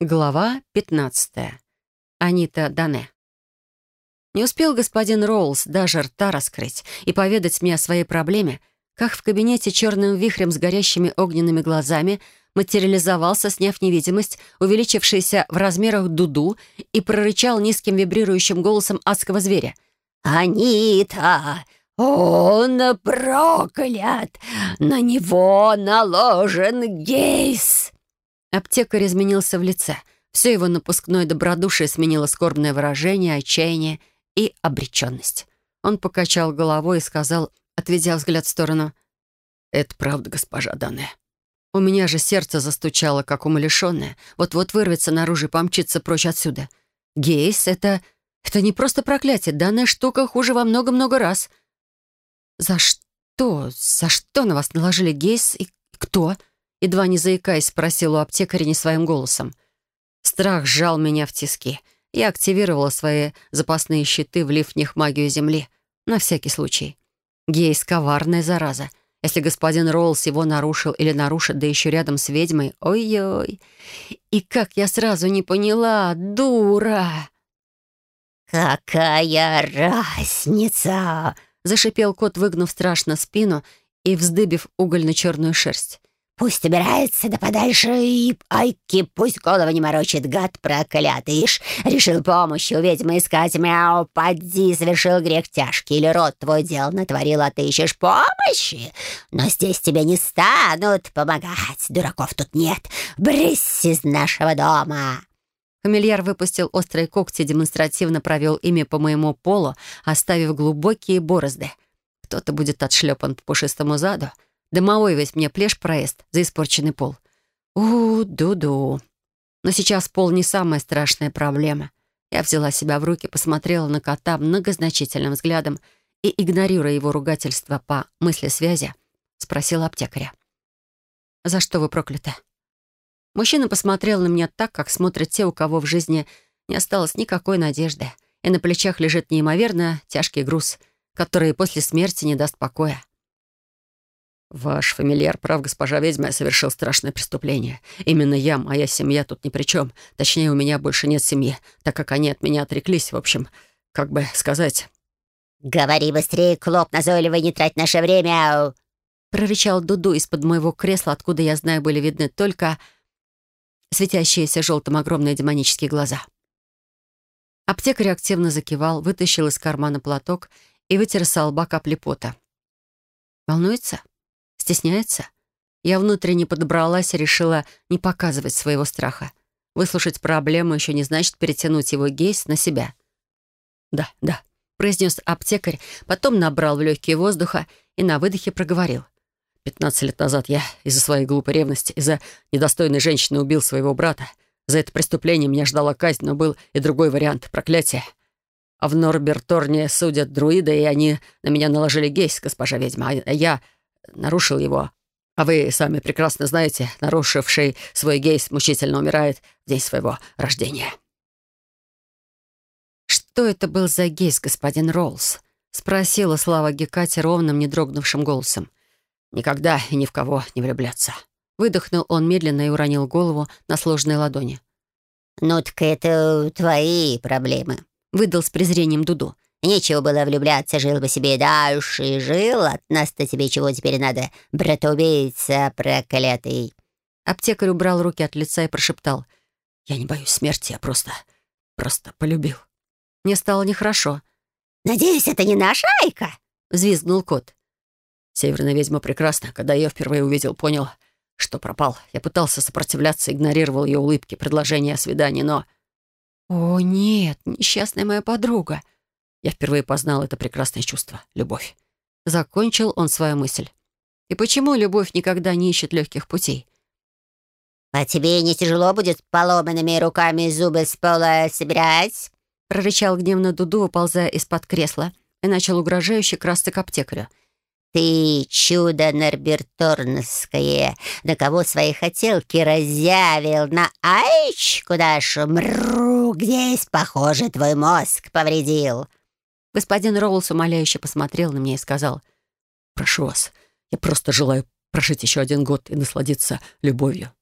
Глава 15. Анита Дане. Не успел господин Роулс даже рта раскрыть и поведать мне о своей проблеме, как в кабинете черным вихрем с горящими огненными глазами материализовался, сняв невидимость, увеличившийся в размерах дуду и прорычал низким вибрирующим голосом адского зверя. «Анита, он проклят! На него наложен гейс!» Аптекарь изменился в лице. Все его напускное добродушие сменило скорбное выражение, отчаяние и обреченность. Он покачал головой и сказал, отведя взгляд в сторону, «Это правда, госпожа Дане. У меня же сердце застучало, как умалишенное. Вот-вот вырвется наружу и помчится прочь отсюда. Гейс — это... это не просто проклятие. Данная штука хуже во много-много раз. За что? За что на вас наложили гейс и кто?» Едва не заикаясь, спросил у аптекаря не своим голосом. Страх сжал меня в тиски. Я активировала свои запасные щиты, влив в них магию земли. На всякий случай. Гейс — коварная зараза. Если господин Роллс его нарушил или нарушит, да еще рядом с ведьмой, ой-ой. И как я сразу не поняла, дура! «Какая разница?» — зашипел кот, выгнув страшно спину и вздыбив угольно-черную шерсть. Пусть убирается да подальше и айки, пусть голову не морочит, гад проклятый. Ишь, решил помощи у ведьмы искать, мяу, поди, совершил грех тяжкий, или рот твой дел натворил, а ты ищешь помощи. Но здесь тебе не станут помогать, дураков тут нет. Брысь из нашего дома!» Фамильяр выпустил острые когти, демонстративно провел ими по моему полу, оставив глубокие борозды. Кто-то будет отшлепан по пушистому заду — Домовой весь мне плешь проезд за испорченный пол. у ду-ду. Но сейчас пол не самая страшная проблема. Я взяла себя в руки, посмотрела на кота многозначительным взглядом и, игнорируя его ругательство по мысли связи, спросила аптекаря. «За что вы прокляты?» Мужчина посмотрел на меня так, как смотрят те, у кого в жизни не осталось никакой надежды, и на плечах лежит неимоверно тяжкий груз, который после смерти не даст покоя. «Ваш фамильяр прав, госпожа ведьма, совершил страшное преступление. Именно я, моя семья тут ни при чем. Точнее, у меня больше нет семьи, так как они от меня отреклись. В общем, как бы сказать...» «Говори быстрее, Клоп, назойливый, не трать наше время!» Прорычал Дуду из-под моего кресла, откуда, я знаю, были видны только светящиеся желтым огромные демонические глаза. Аптекарь активно закивал, вытащил из кармана платок и вытер с лба капли пота. «Волнуется?» Стесняется? Я внутренне подобралась и решила не показывать своего страха. Выслушать проблему еще не значит перетянуть его гейс на себя. «Да, да», — произнес аптекарь, потом набрал в легкие воздуха и на выдохе проговорил. «Пятнадцать лет назад я из-за своей глупой ревности, из-за недостойной женщины убил своего брата. За это преступление меня ждала казнь, но был и другой вариант — проклятие. А в Норберторне судят друиды, и они на меня наложили гейс, госпожа ведьма, а я нарушил его. А вы сами прекрасно знаете, нарушивший свой гейс мучительно умирает в день своего рождения». «Что это был за гейс, господин Роллс?» — спросила Слава Гекати ровным, не дрогнувшим голосом. «Никогда и ни в кого не влюбляться». Выдохнул он медленно и уронил голову на сложные ладони. «Ну так это твои проблемы», — выдал с презрением Дуду. Нечего было влюбляться, жил бы себе дальше и жил. От нас-то тебе чего теперь надо, брат-убийца проклятый?» Аптекарь убрал руки от лица и прошептал. «Я не боюсь смерти, я просто... просто полюбил». Мне стало нехорошо. «Надеюсь, это не наша Айка?» — взвизгнул кот. Северная ведьма прекрасна. Когда я впервые увидел, понял, что пропал. Я пытался сопротивляться, игнорировал ее улыбки, предложения о свидании, но... «О, нет, несчастная моя подруга!» Я впервые познал это прекрасное чувство — любовь. Закончил он свою мысль. И почему любовь никогда не ищет легких путей? «А тебе не тяжело будет поломанными руками зубы с пола собирать?» прорычал гневно Дуду, выползая из-под кресла, и начал угрожающе красться к аптекарю. «Ты чудо Норберторнское, на кого свои хотелки разъявил, на айч, куда ж, мру, гдесь, похоже, твой мозг повредил». Господин Роулс умоляюще посмотрел на меня и сказал, «Прошу вас, я просто желаю прожить еще один год и насладиться любовью».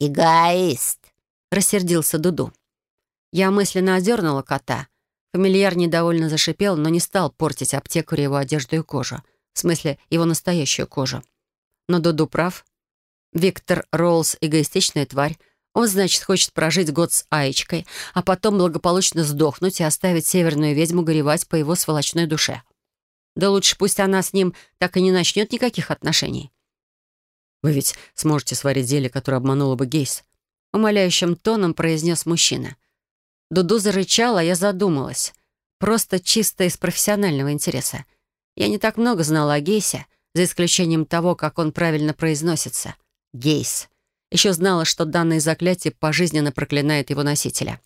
«Эгоист!» — рассердился Дуду. Я мысленно одернула кота. Фамильяр недовольно зашипел, но не стал портить аптекарю его одежду и кожу. В смысле, его настоящую кожу. Но Дуду прав. Виктор Роллс — эгоистичная тварь. Он, значит, хочет прожить год с Аечкой, а потом благополучно сдохнуть и оставить северную ведьму горевать по его сволочной душе. Да лучше пусть она с ним так и не начнет никаких отношений. «Вы ведь сможете сварить зелье, которое обмануло бы Гейс», — умоляющим тоном произнес мужчина. Дуду зарычала, а я задумалась. Просто чисто из профессионального интереса. Я не так много знала о Гейсе, за исключением того, как он правильно произносится. Гейс. Еще знала, что данное заклятие пожизненно проклинает его носителя.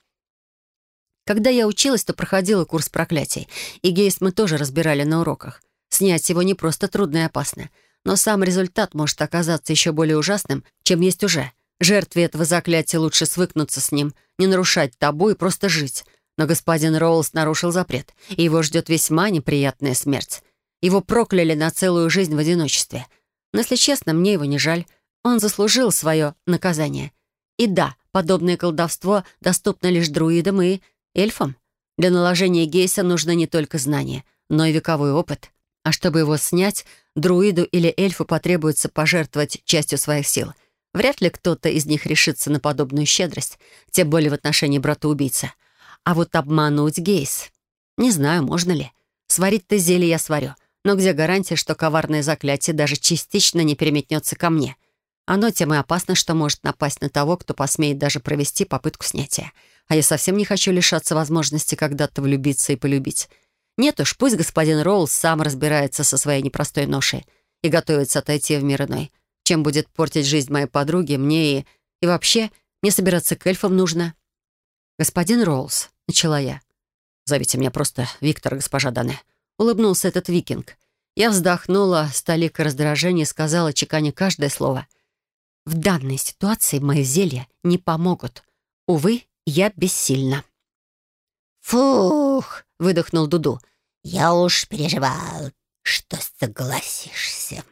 Когда я училась, то проходила курс проклятий, и Гейс мы тоже разбирали на уроках. Снять его не просто трудно и опасно, но сам результат может оказаться еще более ужасным, чем есть уже — Жертве этого заклятия лучше свыкнуться с ним, не нарушать табу и просто жить. Но господин Роулс нарушил запрет, и его ждет весьма неприятная смерть. Его прокляли на целую жизнь в одиночестве. Но, если честно, мне его не жаль. Он заслужил свое наказание. И да, подобное колдовство доступно лишь друидам и эльфам. Для наложения гейса нужно не только знание, но и вековой опыт. А чтобы его снять, друиду или эльфу потребуется пожертвовать частью своих сил — Вряд ли кто-то из них решится на подобную щедрость, тем более в отношении брата-убийцы. А вот обмануть Гейс... Не знаю, можно ли. Сварить-то зелье я сварю. Но где гарантия, что коварное заклятие даже частично не переметнется ко мне? Оно тем и опасно, что может напасть на того, кто посмеет даже провести попытку снятия. А я совсем не хочу лишаться возможности когда-то влюбиться и полюбить. Нет уж, пусть господин Роуз сам разбирается со своей непростой ношей и готовится отойти в мир иной чем будет портить жизнь моей подруги, мне и... И вообще, мне собираться к эльфам нужно. «Господин Роуз», — начала я. «Зовите меня просто Виктор, госпожа Дане», — улыбнулся этот викинг. Я вздохнула, столика раздражения сказала, чеканя каждое слово. «В данной ситуации мои зелья не помогут. Увы, я бессильна». «Фух!» — выдохнул Дуду. «Я уж переживал, что согласишься».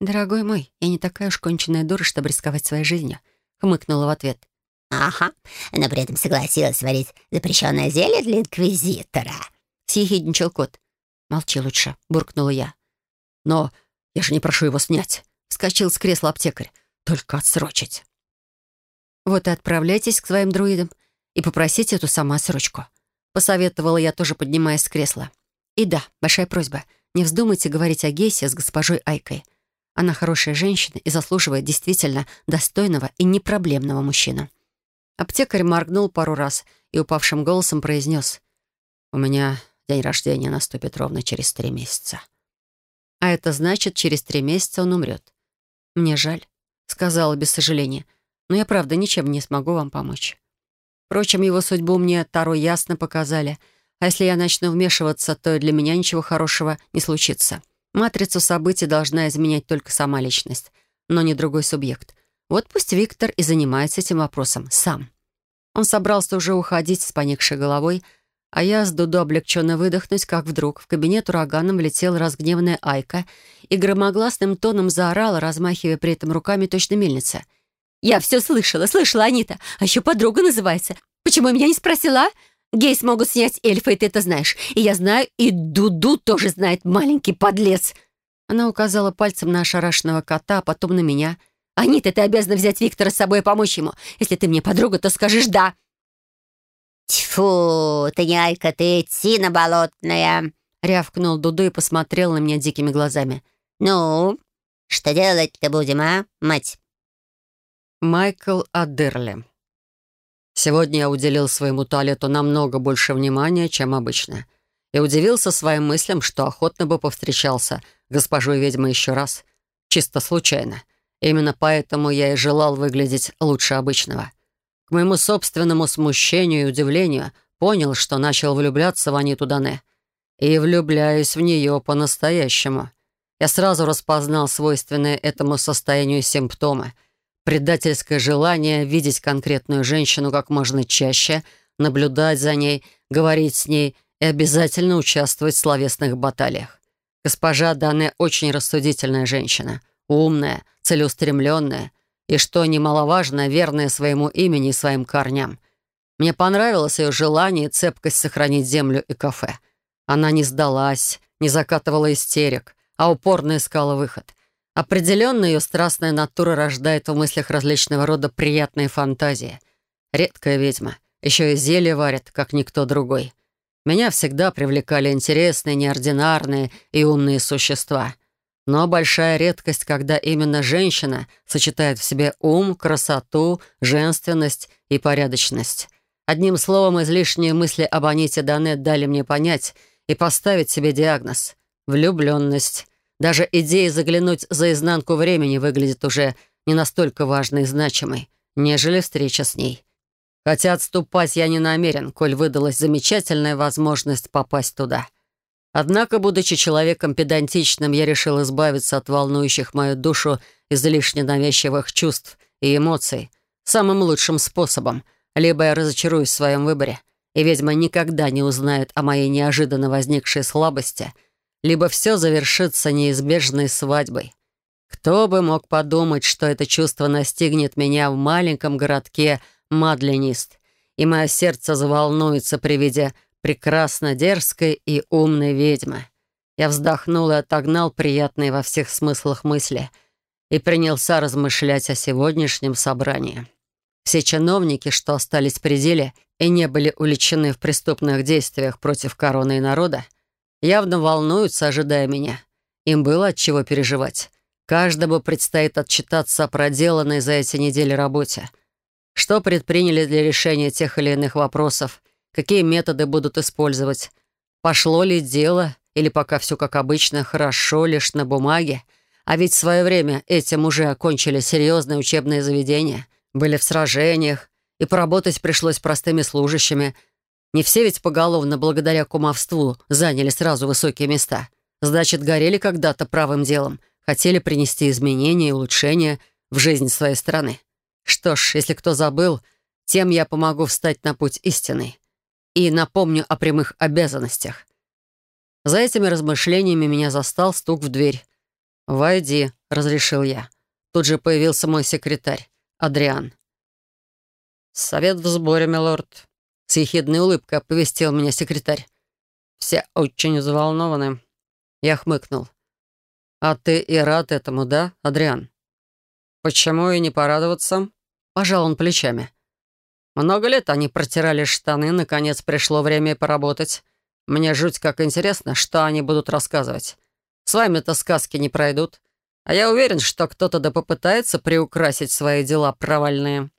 «Дорогой мой, я не такая уж конченная дура, чтобы рисковать своей жизнью», — хмыкнула в ответ. «Ага, но при этом согласилась варить запрещенное зелье для инквизитора», — съехидничал кот. «Молчи лучше», — буркнула я. «Но я же не прошу его снять», — вскочил с кресла аптекарь. «Только отсрочить». «Вот и отправляйтесь к своим друидам и попросите эту саму отсрочку», — посоветовала я, тоже поднимаясь с кресла. «И да, большая просьба, не вздумайте говорить о Гейсе с госпожой Айкой. Она хорошая женщина и заслуживает действительно достойного и непроблемного мужчину. Аптекарь моргнул пару раз и упавшим голосом произнес «У меня день рождения наступит ровно через три месяца». А это значит, через три месяца он умрет. «Мне жаль», — сказала без сожаления, «но я, правда, ничем не смогу вам помочь». Впрочем, его судьбу мне Таро ясно показали, а если я начну вмешиваться, то для меня ничего хорошего не случится. Матрицу событий должна изменять только сама личность, но не другой субъект. Вот пусть Виктор и занимается этим вопросом сам. Он собрался уже уходить с поникшей головой, а я с Дуду облегченно выдохнуть, как вдруг в кабинет ураганом влетела разгневанная Айка и громогласным тоном заорала, размахивая при этом руками точно мельница. «Я все слышала, слышала, Анита, а еще подруга называется. Почему меня не спросила? Гейс могут снять эльфа, и ты это знаешь. И я знаю, и Дуду тоже знает, маленький подлец». Она указала пальцем на ошарашенного кота, а потом на меня. «Анита, ты обязана взять Виктора с собой и помочь ему. Если ты мне подруга, то скажешь «да». «Тьфу, ты не Айка, ты тина болотная!» Рявкнул Дуду и посмотрел на меня дикими глазами. «Ну, что делать-то будем, а, мать?» Майкл Адерли Сегодня я уделил своему туалету намного больше внимания, чем обычно. И удивился своим мыслям, что охотно бы повстречался госпожой ведьмой еще раз. Чисто случайно. Именно поэтому я и желал выглядеть лучше обычного. К моему собственному смущению и удивлению понял, что начал влюбляться в Аниту Дане. И влюбляюсь в нее по-настоящему. Я сразу распознал свойственные этому состоянию симптомы — предательское желание видеть конкретную женщину как можно чаще, наблюдать за ней, говорить с ней и обязательно участвовать в словесных баталиях. Госпожа Дане очень рассудительная женщина, умная, целеустремленная. И, что немаловажно, верная своему имени и своим корням. Мне понравилось ее желание и цепкость сохранить землю и кафе. Она не сдалась, не закатывала истерик, а упорно искала выход. Определенно ее страстная натура рождает в мыслях различного рода приятные фантазии. Редкая ведьма. Еще и зелье варит, как никто другой. Меня всегда привлекали интересные, неординарные и умные существа. Но большая редкость, когда именно женщина сочетает в себе ум, красоту, женственность и порядочность. Одним словом, излишние мысли об Аните Данет дали мне понять и поставить себе диагноз — влюбленность. Даже идея заглянуть за изнанку времени выглядит уже не настолько важной и значимой, нежели встреча с ней. Хотя отступать я не намерен, коль выдалась замечательная возможность попасть туда. Однако, будучи человеком педантичным, я решил избавиться от волнующих мою душу излишне навязчивых чувств и эмоций самым лучшим способом. Либо я разочаруюсь в своем выборе, и ведьма никогда не узнает о моей неожиданно возникшей слабости — либо все завершится неизбежной свадьбой. Кто бы мог подумать, что это чувство настигнет меня в маленьком городке Мадленист, и мое сердце заволнуется при виде прекрасно дерзкой и умной ведьмы. Я вздохнул и отогнал приятные во всех смыслах мысли и принялся размышлять о сегодняшнем собрании. Все чиновники, что остались при деле и не были уличены в преступных действиях против короны и народа, явно волнуются, ожидая меня. Им было от чего переживать. Каждому предстоит отчитаться о проделанной за эти недели работе. Что предприняли для решения тех или иных вопросов, какие методы будут использовать, пошло ли дело, или пока все как обычно, хорошо лишь на бумаге. А ведь в свое время этим уже окончили серьезные учебные заведения, были в сражениях, и поработать пришлось простыми служащими — не все ведь поголовно благодаря кумовству заняли сразу высокие места. Значит, горели когда-то правым делом, хотели принести изменения и улучшения в жизнь своей страны. Что ж, если кто забыл, тем я помогу встать на путь истины и напомню о прямых обязанностях. За этими размышлениями меня застал стук в дверь. «Войди», — разрешил я. Тут же появился мой секретарь, Адриан. «Совет в сборе, милорд», с ехидной улыбкой оповестил меня секретарь. «Все очень взволнованы». Я хмыкнул. «А ты и рад этому, да, Адриан?» «Почему и не порадоваться?» Пожал он плечами. «Много лет они протирали штаны, наконец пришло время поработать. Мне жуть как интересно, что они будут рассказывать. С вами-то сказки не пройдут. А я уверен, что кто-то да попытается приукрасить свои дела провальные».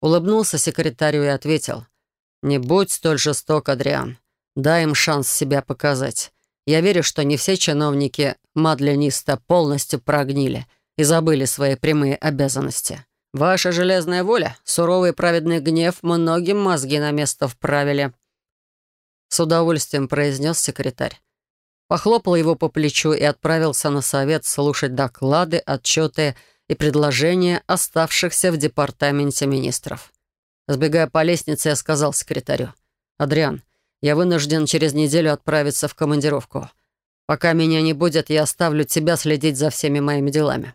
Улыбнулся секретарю и ответил. «Не будь столь жесток, Адриан. Дай им шанс себя показать. Я верю, что не все чиновники Мадлениста полностью прогнили и забыли свои прямые обязанности. Ваша железная воля, суровый праведный гнев многим мозги на место вправили». С удовольствием произнес секретарь. Похлопал его по плечу и отправился на совет слушать доклады, отчеты и предложения оставшихся в департаменте министров. Сбегая по лестнице, я сказал секретарю. «Адриан, я вынужден через неделю отправиться в командировку. Пока меня не будет, я оставлю тебя следить за всеми моими делами.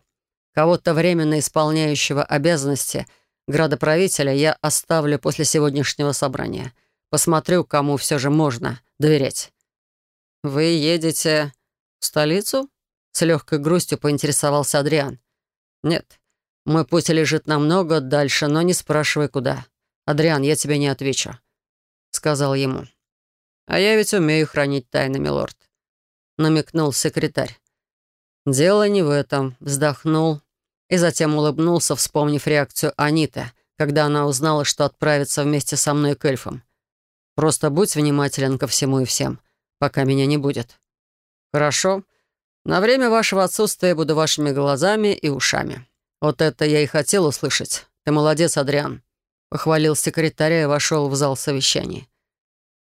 Кого-то временно исполняющего обязанности градоправителя я оставлю после сегодняшнего собрания. Посмотрю, кому все же можно доверять». «Вы едете в столицу?» С легкой грустью поинтересовался Адриан. «Нет, мой путь лежит намного дальше, но не спрашивай, куда. «Адриан, я тебе не отвечу», — сказал ему. «А я ведь умею хранить тайны, милорд», — намекнул секретарь. «Дело не в этом», — вздохнул и затем улыбнулся, вспомнив реакцию Аниты, когда она узнала, что отправится вместе со мной к эльфам. «Просто будь внимателен ко всему и всем, пока меня не будет». «Хорошо. На время вашего отсутствия буду вашими глазами и ушами. Вот это я и хотел услышать. Ты молодец, Адриан. Похвалил секретаря и вошел в зал совещаний.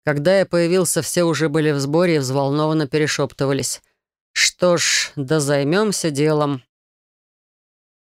Когда я появился, все уже были в сборе и взволнованно перешептывались. «Что ж, да займемся делом».